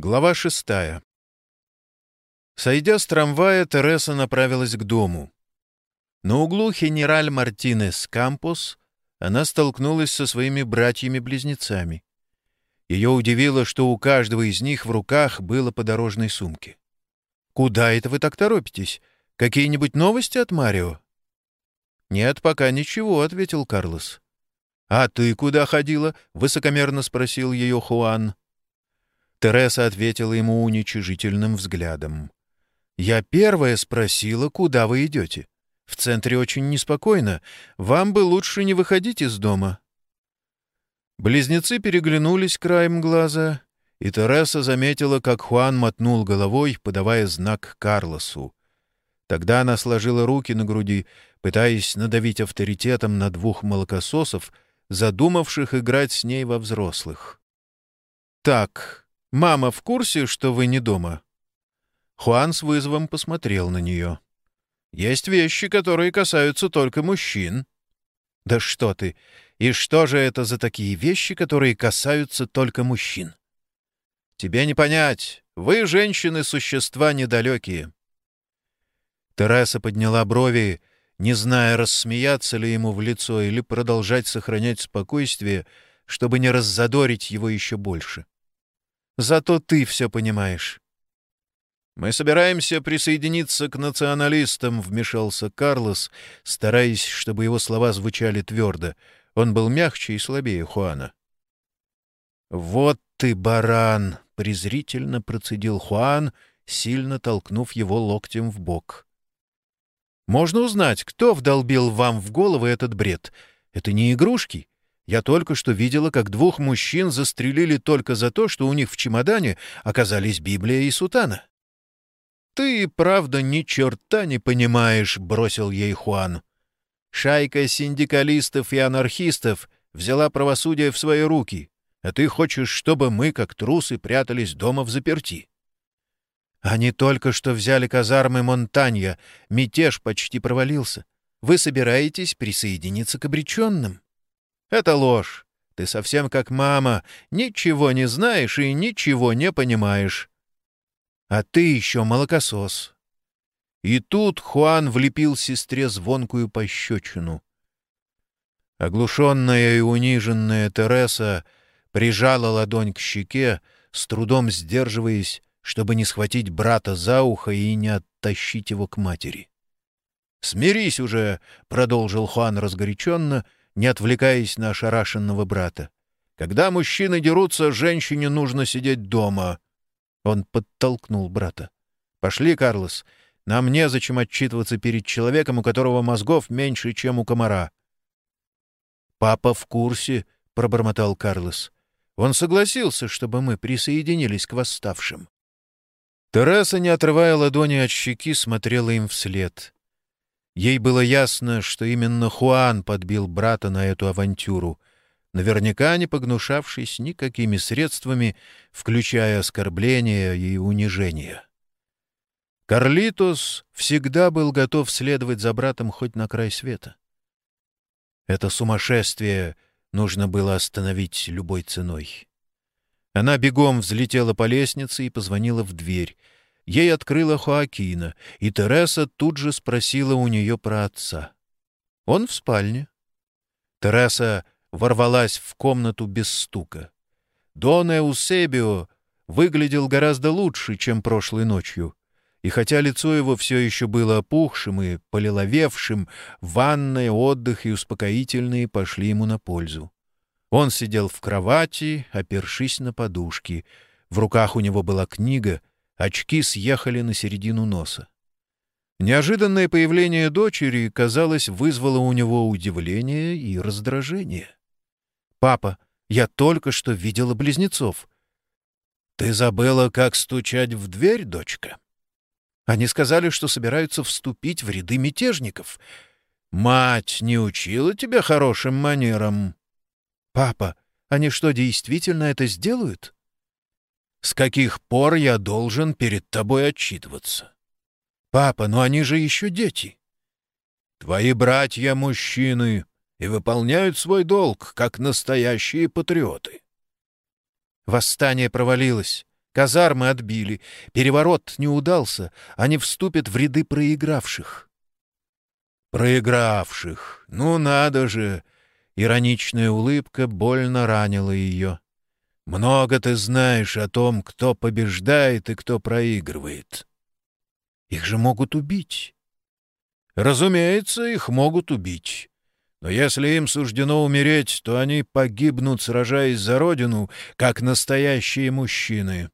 Глава шестая. Сойдя с трамвая, Тереса направилась к дому. На углу Хенераль Мартинес Кампус она столкнулась со своими братьями-близнецами. Ее удивило, что у каждого из них в руках было по дорожной сумке. «Куда это вы так торопитесь? Какие-нибудь новости от Марио?» «Нет, пока ничего», — ответил Карлос. «А ты куда ходила?» — высокомерно спросил ее Хуан. Тереса ответила ему уничижительным взглядом. «Я первая спросила, куда вы идете. В центре очень неспокойно. Вам бы лучше не выходить из дома». Близнецы переглянулись краем глаза, и Тереса заметила, как Хуан мотнул головой, подавая знак Карлосу. Тогда она сложила руки на груди, пытаясь надавить авторитетом на двух молокососов, задумавших играть с ней во взрослых. «Так, «Мама в курсе, что вы не дома?» Хуан с вызовом посмотрел на нее. «Есть вещи, которые касаются только мужчин». «Да что ты! И что же это за такие вещи, которые касаются только мужчин?» «Тебе не понять. Вы, женщины, существа недалекие». Тереса подняла брови, не зная, рассмеяться ли ему в лицо или продолжать сохранять спокойствие, чтобы не раззадорить его еще больше. Зато ты все понимаешь». «Мы собираемся присоединиться к националистам», — вмешался Карлос, стараясь, чтобы его слова звучали твердо. Он был мягче и слабее Хуана. «Вот ты, баран!» — презрительно процедил Хуан, сильно толкнув его локтем в бок. «Можно узнать, кто вдолбил вам в голову этот бред? Это не игрушки. Я только что видела, как двух мужчин застрелили только за то, что у них в чемодане оказались Библия и сутана. «Ты, правда, ни черта не понимаешь», — бросил ей Хуан. «Шайка синдикалистов и анархистов взяла правосудие в свои руки, а ты хочешь, чтобы мы, как трусы, прятались дома в заперти». «Они только что взяли казармы Монтанья, мятеж почти провалился. Вы собираетесь присоединиться к обреченным?» Это ложь. Ты совсем как мама, ничего не знаешь и ничего не понимаешь. А ты еще молокосос. И тут Хуан влепил сестре звонкую пощечину. Оглушенная и униженная Тереса прижала ладонь к щеке, с трудом сдерживаясь, чтобы не схватить брата за ухо и не оттащить его к матери. «Смирись уже!» — продолжил Хуан разгоряченно — не отвлекаясь на ошарашенного брата. «Когда мужчины дерутся, женщине нужно сидеть дома». Он подтолкнул брата. «Пошли, Карлос. Нам незачем отчитываться перед человеком, у которого мозгов меньше, чем у комара». «Папа в курсе», — пробормотал Карлос. «Он согласился, чтобы мы присоединились к восставшим». Тереса, не отрывая ладони от щеки, смотрела им вслед. Ей было ясно, что именно Хуан подбил брата на эту авантюру, наверняка не погнушавшись никакими средствами, включая оскорбления и унижения. Карлитос всегда был готов следовать за братом хоть на край света. Это сумасшествие нужно было остановить любой ценой. Она бегом взлетела по лестнице и позвонила в дверь — Ей открыла Хоакина, и Тереса тут же спросила у нее про отца. «Он в спальне». Тереса ворвалась в комнату без стука. Дон Эусебио выглядел гораздо лучше, чем прошлой ночью. И хотя лицо его все еще было опухшим и полиловевшим, ванная, отдых и успокоительные пошли ему на пользу. Он сидел в кровати, опершись на подушки. В руках у него была книга, Очки съехали на середину носа. Неожиданное появление дочери, казалось, вызвало у него удивление и раздражение. «Папа, я только что видела близнецов». «Ты забыла, как стучать в дверь, дочка?» Они сказали, что собираются вступить в ряды мятежников. Мать не учила тебя хорошим манерам. Папа, они что, действительно это сделают? С каких пор я должен перед тобой отчитываться? Папа, но они же еще дети. Твои братья мужчины и выполняют свой долг, как настоящие патриоты. Восстание провалилось. Казармы отбили, переворот не удался, они вступят в ряды проигравших. Проигравших! Ну надо же! Ироничная улыбка больно ранила ее. Много ты знаешь о том, кто побеждает и кто проигрывает. Их же могут убить. Разумеется, их могут убить. Но если им суждено умереть, то они погибнут, сражаясь за родину, как настоящие мужчины.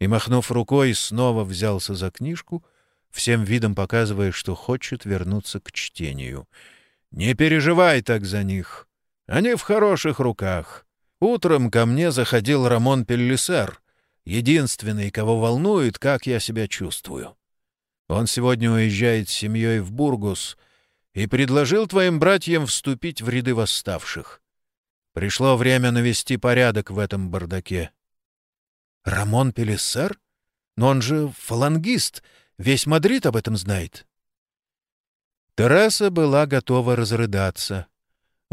И, махнув рукой, снова взялся за книжку, всем видом показывая, что хочет вернуться к чтению. «Не переживай так за них. Они в хороших руках. Утром ко мне заходил Рамон Пеллисер, единственный, кого волнует, как я себя чувствую. Он сегодня уезжает с семьей в Бургус и предложил твоим братьям вступить в ряды восставших. Пришло время навести порядок в этом бардаке. — Рамон Пелиссер? Но он же фалангист. Весь Мадрид об этом знает. Тереса была готова разрыдаться.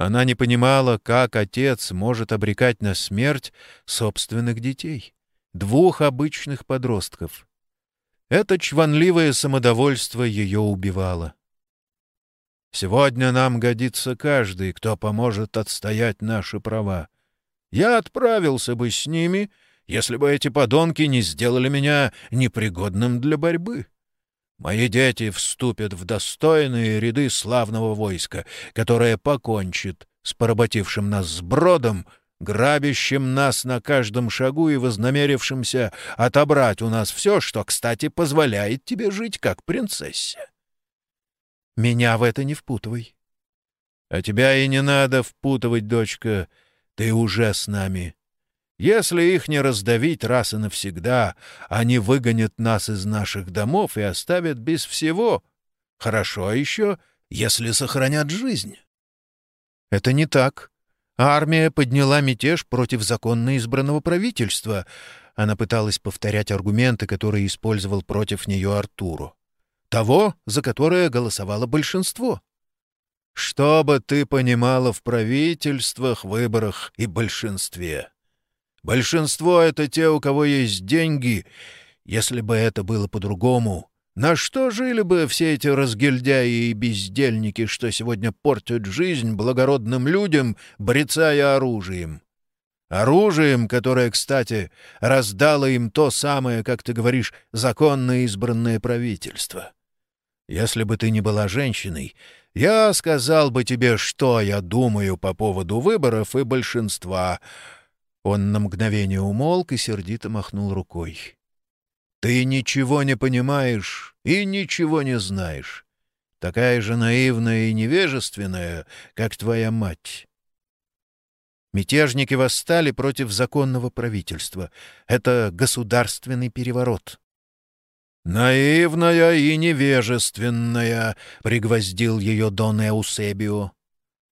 Она не понимала, как отец может обрекать на смерть собственных детей, двух обычных подростков. Это чванливое самодовольство ее убивало. Сегодня нам годится каждый, кто поможет отстоять наши права. Я отправился бы с ними, если бы эти подонки не сделали меня непригодным для борьбы. Мои дети вступят в достойные ряды славного войска, которое покончит с поработившим нас сбродом грабящим нас на каждом шагу и вознамерившимся отобрать у нас все, что, кстати, позволяет тебе жить как принцессе. Меня в это не впутывай. А тебя и не надо впутывать, дочка, ты уже с нами. Если их не раздавить раз и навсегда, они выгонят нас из наших домов и оставят без всего. Хорошо еще, если сохранят жизнь. Это не так. Армия подняла мятеж против законно избранного правительства. Она пыталась повторять аргументы, которые использовал против нее Артуру. Того, за которое голосовало большинство. Что бы ты понимала в правительствах, выборах и большинстве? Большинство — это те, у кого есть деньги. Если бы это было по-другому, на что жили бы все эти разгильдяи и бездельники, что сегодня портят жизнь благородным людям, брецая оружием? Оружием, которое, кстати, раздало им то самое, как ты говоришь, законно избранное правительство. Если бы ты не была женщиной, я сказал бы тебе, что я думаю по поводу выборов и большинства. Он на мгновение умолк и сердито махнул рукой. Ты ничего не понимаешь и ничего не знаешь. Такая же наивная и невежественная, как твоя мать. Мятежники восстали против законного правительства. Это государственный переворот. «Наивная и невежественная», — пригвоздил ее Дон Эусебио.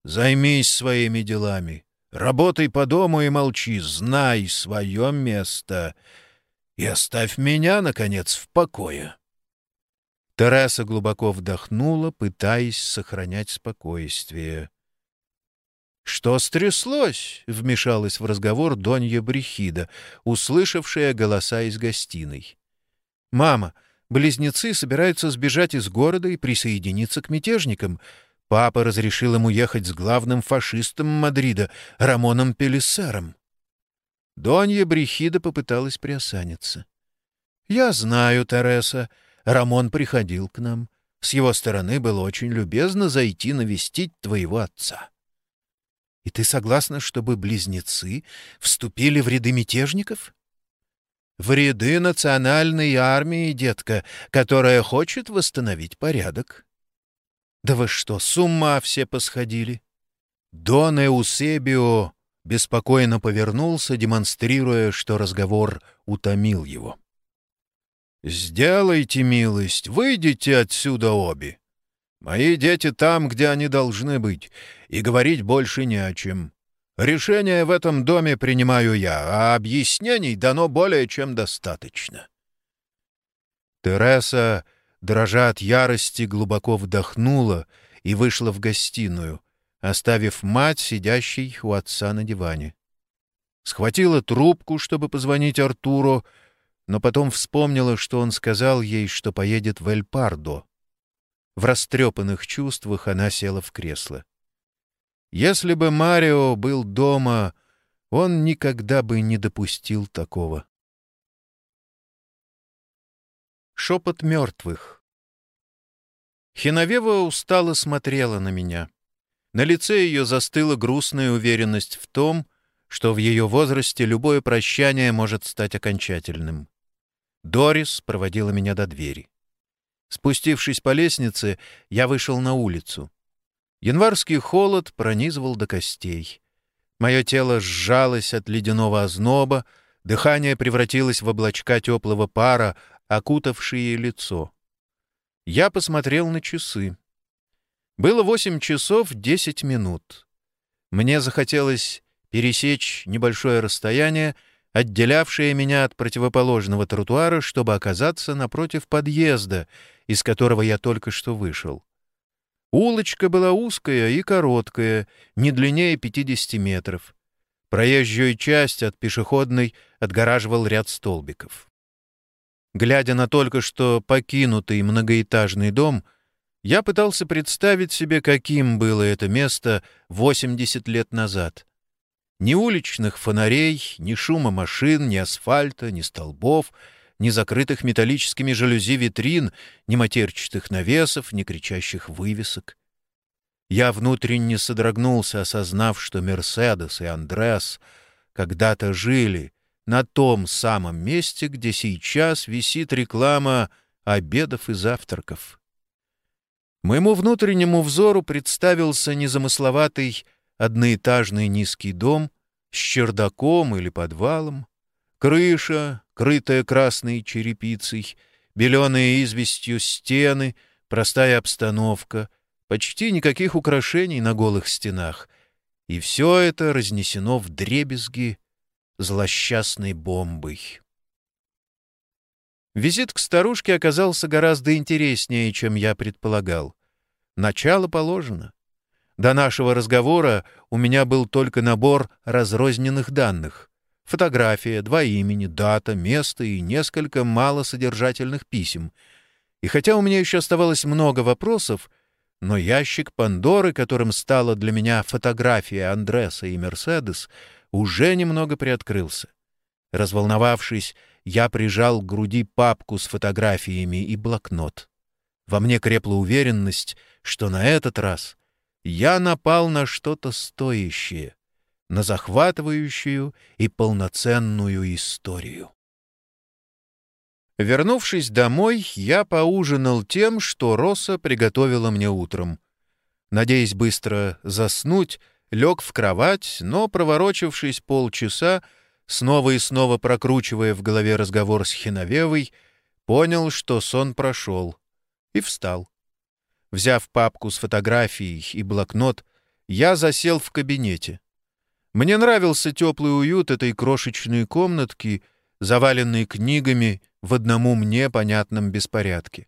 «Займись своими делами. Работай по дому и молчи. Знай свое место и оставь меня, наконец, в покое. Терesa глубоко вдохнула, пытаясь сохранять спокойствие. «Что стряслось?» — вмешалась в разговор Донья Брехида, услышавшая голоса из гостиной. «Мама, близнецы собираются сбежать из города и присоединиться к мятежникам. Папа разрешил им уехать с главным фашистом Мадрида, Рамоном Пелиссером. Донья Брехида попыталась приосаниться. «Я знаю, Тереса. Рамон приходил к нам. С его стороны было очень любезно зайти навестить твоего отца». «И ты согласна, чтобы близнецы вступили в ряды мятежников?» «В ряды национальной армии, детка, которая хочет восстановить порядок». «Да вы что, с ума все посходили?» «Дон Эусебио беспокойно повернулся, демонстрируя, что разговор утомил его. «Сделайте милость, выйдите отсюда обе. Мои дети там, где они должны быть, и говорить больше не о чем. Решение в этом доме принимаю я, а объяснений дано более чем достаточно». Тереса, дрожа от ярости, глубоко вдохнула и вышла в гостиную — оставив мать, сидящей у отца на диване. схватила трубку, чтобы позвонить Артуру, но потом вспомнила, что он сказал ей, что поедет в Эль-Пардо. В растрепанных чувствах она села в кресло. Если бы Марио был дома, он никогда бы не допустил такого. Шепот мертвых. Хиновева устало смотрела на меня. На лице ее застыла грустная уверенность в том, что в ее возрасте любое прощание может стать окончательным. Дорис проводила меня до двери. Спустившись по лестнице, я вышел на улицу. Январский холод пронизывал до костей. Мое тело сжалось от ледяного озноба, дыхание превратилось в облачка теплого пара, окутавшие лицо. Я посмотрел на часы. Было восемь часов десять минут. Мне захотелось пересечь небольшое расстояние, отделявшее меня от противоположного тротуара, чтобы оказаться напротив подъезда, из которого я только что вышел. Улочка была узкая и короткая, не длиннее 50 метров. Проезжую часть от пешеходной отгораживал ряд столбиков. Глядя на только что покинутый многоэтажный дом, я пытался представить себе, каким было это место 80 лет назад. Ни уличных фонарей, ни шума машин, ни асфальта, ни столбов, ни закрытых металлическими жалюзи витрин, ни матерчатых навесов, ни кричащих вывесок. Я внутренне содрогнулся, осознав, что Мерседес и Андреас когда-то жили на том самом месте, где сейчас висит реклама обедов и завтраков. Моему внутреннему взору представился незамысловатый одноэтажный низкий дом с чердаком или подвалом, крыша, крытая красной черепицей, беленые известью стены, простая обстановка, почти никаких украшений на голых стенах, и все это разнесено в дребезги злосчастной бомбой. Визит к старушке оказался гораздо интереснее, чем я предполагал. Начало положено. До нашего разговора у меня был только набор разрозненных данных. Фотография, два имени, дата, место и несколько малосодержательных писем. И хотя у меня еще оставалось много вопросов, но ящик Пандоры, которым стала для меня фотография Андреса и Мерседес, уже немного приоткрылся. Разволновавшись, я прижал к груди папку с фотографиями и блокнот. Во мне крепла уверенность, что на этот раз я напал на что-то стоящее, на захватывающую и полноценную историю. Вернувшись домой, я поужинал тем, что Роса приготовила мне утром. Надеясь быстро заснуть, лег в кровать, но, проворочившись полчаса, снова и снова прокручивая в голове разговор с Хиновевой, понял, что сон прошел, и встал. Взяв папку с фотографией и блокнот, я засел в кабинете. Мне нравился теплый уют этой крошечной комнатки, заваленной книгами в одному мне понятном беспорядке.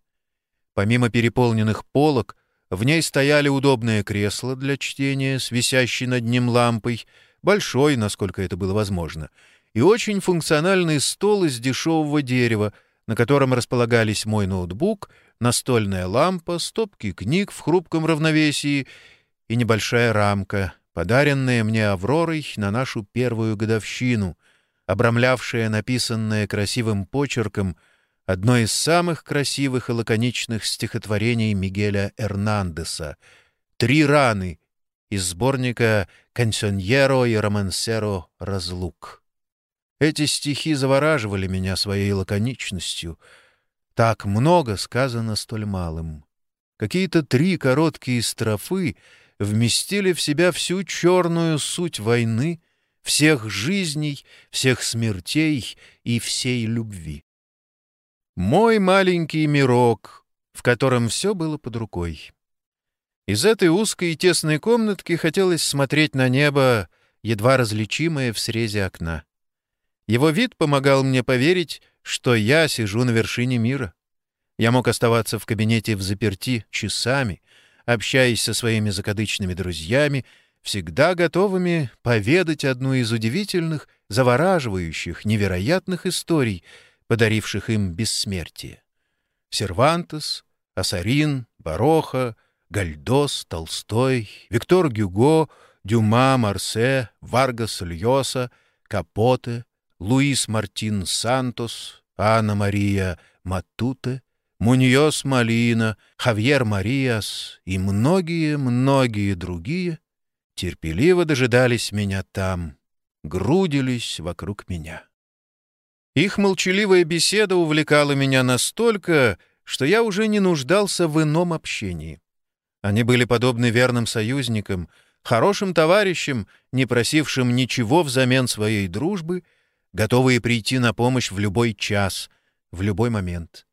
Помимо переполненных полок, в ней стояли удобное кресло для чтения с висящей над ним лампой, большой, насколько это было возможно, и очень функциональный стол из дешевого дерева, на котором располагались мой ноутбук — настольная лампа, стопки книг в хрупком равновесии и небольшая рамка, подаренная мне Авророй на нашу первую годовщину, обрамлявшая написанное красивым почерком одно из самых красивых и лаконичных стихотворений Мигеля Эрнандеса «Три раны» из сборника «Консоньеро и романсеро разлук». Эти стихи завораживали меня своей лаконичностью — так много сказано столь малым. Какие-то три короткие строфы вместили в себя всю черную суть войны, всех жизней, всех смертей и всей любви. Мой маленький мирок, в котором все было под рукой. Из этой узкой и тесной комнатки хотелось смотреть на небо, едва различимое в срезе окна. Его вид помогал мне поверить, что я сижу на вершине мира. Я мог оставаться в кабинете в заперти часами, общаясь со своими закадычными друзьями, всегда готовыми поведать одну из удивительных, завораживающих, невероятных историй, подаривших им бессмертие. Сервантес, Асарин, Бароха, Гальдос, Толстой, Виктор Гюго, Дюма, Марсе, Варгас Льоса, Капоте, Луис Мартин Сантос, Анна Мария Матуте, Муньос Малина, Хавьер Мариас и многие-многие другие терпеливо дожидались меня там, грудились вокруг меня. Их молчаливая беседа увлекала меня настолько, что я уже не нуждался в ином общении. Они были подобны верным союзникам, хорошим товарищам, не просившим ничего взамен своей дружбы, готовые прийти на помощь в любой час, в любой момент.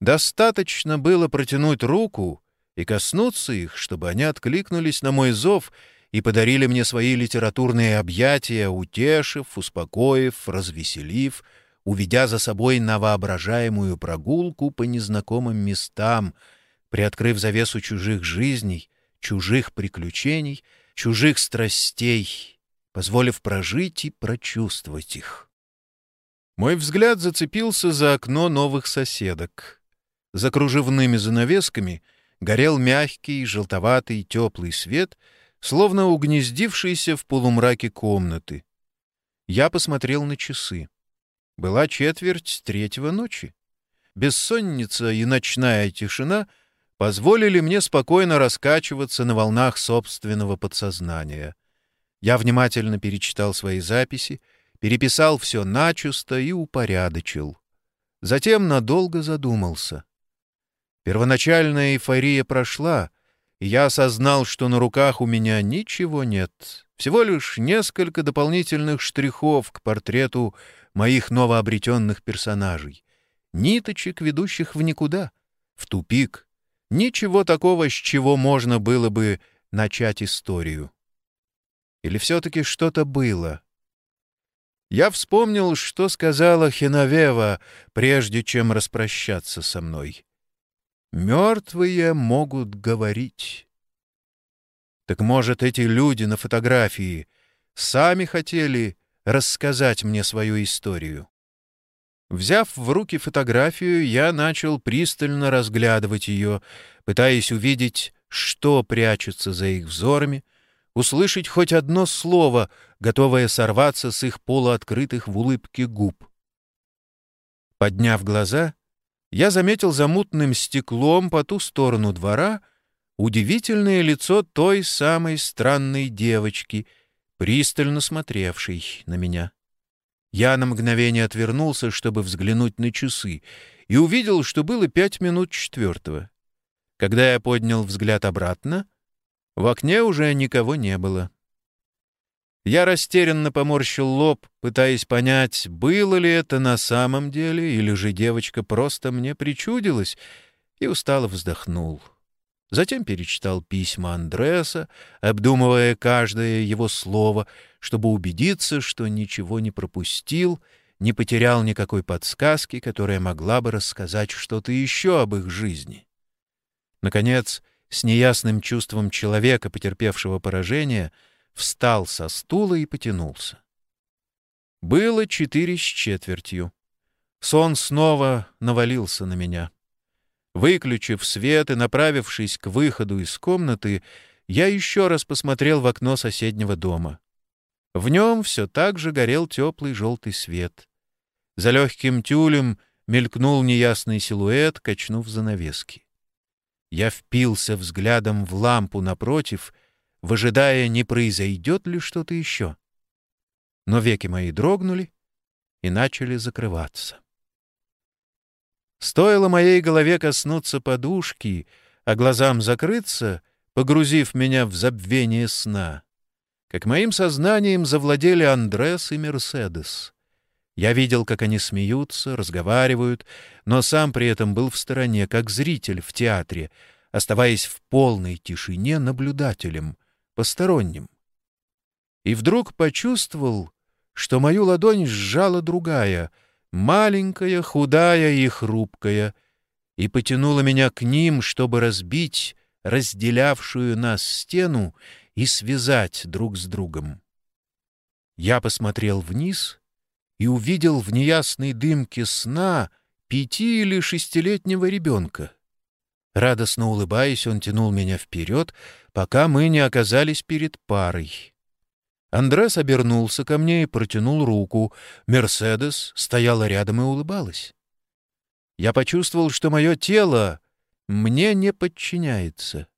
Достаточно было протянуть руку и коснуться их, чтобы они откликнулись на мой зов и подарили мне свои литературные объятия, утешив, успокоив, развеселив, уведя за собой на воображаемую прогулку по незнакомым местам, приоткрыв завесу чужих жизней, чужих приключений, чужих страстей, позволив прожить и прочувствовать их. Мой взгляд зацепился за окно новых соседок. За кружевными занавесками горел мягкий, желтоватый, теплый свет, словно угнездившийся в полумраке комнаты. Я посмотрел на часы. Была четверть третьего ночи. Бессонница и ночная тишина позволили мне спокойно раскачиваться на волнах собственного подсознания. Я внимательно перечитал свои записи, переписал все начисто и упорядочил. Затем надолго задумался — Первоначальная эйфория прошла, и я осознал, что на руках у меня ничего нет, всего лишь несколько дополнительных штрихов к портрету моих новообретенных персонажей, ниточек, ведущих в никуда, в тупик, ничего такого, с чего можно было бы начать историю. Или все-таки что-то было? Я вспомнил, что сказала Хеновева, прежде чем распрощаться со мной. Мертвые могут говорить. Так может, эти люди на фотографии сами хотели рассказать мне свою историю? Взяв в руки фотографию, я начал пристально разглядывать ее, пытаясь увидеть, что прячется за их взорами, услышать хоть одно слово, готовое сорваться с их полуоткрытых в улыбке губ. Подняв глаза, я заметил за мутным стеклом по ту сторону двора удивительное лицо той самой странной девочки, пристально смотревшей на меня. Я на мгновение отвернулся, чтобы взглянуть на часы, и увидел, что было пять минут четвертого. Когда я поднял взгляд обратно, в окне уже никого не было. Я растерянно поморщил лоб, пытаясь понять, было ли это на самом деле, или же девочка просто мне причудилась, и устало вздохнул. Затем перечитал письма Андреаса, обдумывая каждое его слово, чтобы убедиться, что ничего не пропустил, не потерял никакой подсказки, которая могла бы рассказать что-то еще об их жизни. Наконец, с неясным чувством человека, потерпевшего поражение, — встал со стула и потянулся. Было четыре с четвертью. Сон снова навалился на меня. Выключив свет и направившись к выходу из комнаты, я еще раз посмотрел в окно соседнего дома. В нем все так же горел теплый желтый свет. За легким тюлем мелькнул неясный силуэт, качнув занавески. Я впился взглядом в лампу напротив выжидая, не произойдет ли что-то еще. Но веки мои дрогнули и начали закрываться. Стоило моей голове коснуться подушки, а глазам закрыться, погрузив меня в забвение сна, как моим сознанием завладели Андрес и Мерседес. Я видел, как они смеются, разговаривают, но сам при этом был в стороне, как зритель в театре, оставаясь в полной тишине наблюдателем, посторонним. И вдруг почувствовал, что мою ладонь сжала другая, маленькая, худая и хрупкая, и потянула меня к ним, чтобы разбить разделявшую нас стену и связать друг с другом. Я посмотрел вниз и увидел в неясной дымке сна пяти- или шестилетнего ребенка. Радостно улыбаясь, он тянул меня вперед, пока мы не оказались перед парой. Андрес обернулся ко мне и протянул руку. Мерседес стояла рядом и улыбалась. Я почувствовал, что мое тело мне не подчиняется.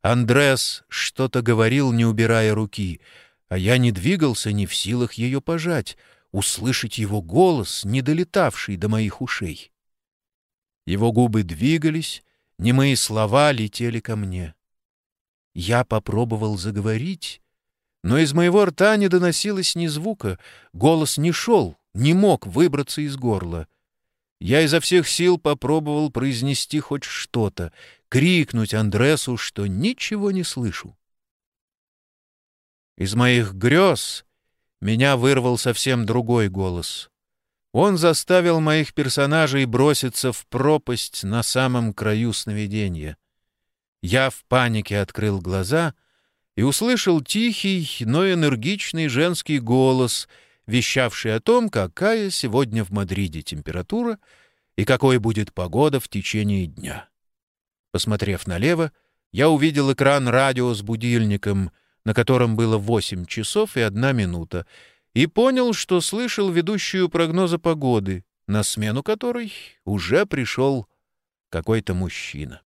Андрес что-то говорил, не убирая руки, а я не двигался ни в силах ее пожать, услышать его голос, не долетавший до моих ушей. Его губы двигались, немые слова летели ко мне. Я попробовал заговорить, но из моего рта не доносилось ни звука, голос не шел, не мог выбраться из горла. Я изо всех сил попробовал произнести хоть что-то, крикнуть Андресу, что ничего не слышу. Из моих грез меня вырвал совсем другой голос. Он заставил моих персонажей броситься в пропасть на самом краю сновидения. Я в панике открыл глаза и услышал тихий, но энергичный женский голос — вещавший о том, какая сегодня в Мадриде температура и какой будет погода в течение дня. Посмотрев налево, я увидел экран радио с будильником, на котором было 8 часов и 1 минута, и понял, что слышал ведущую прогноза погоды, на смену которой уже пришел какой-то мужчина.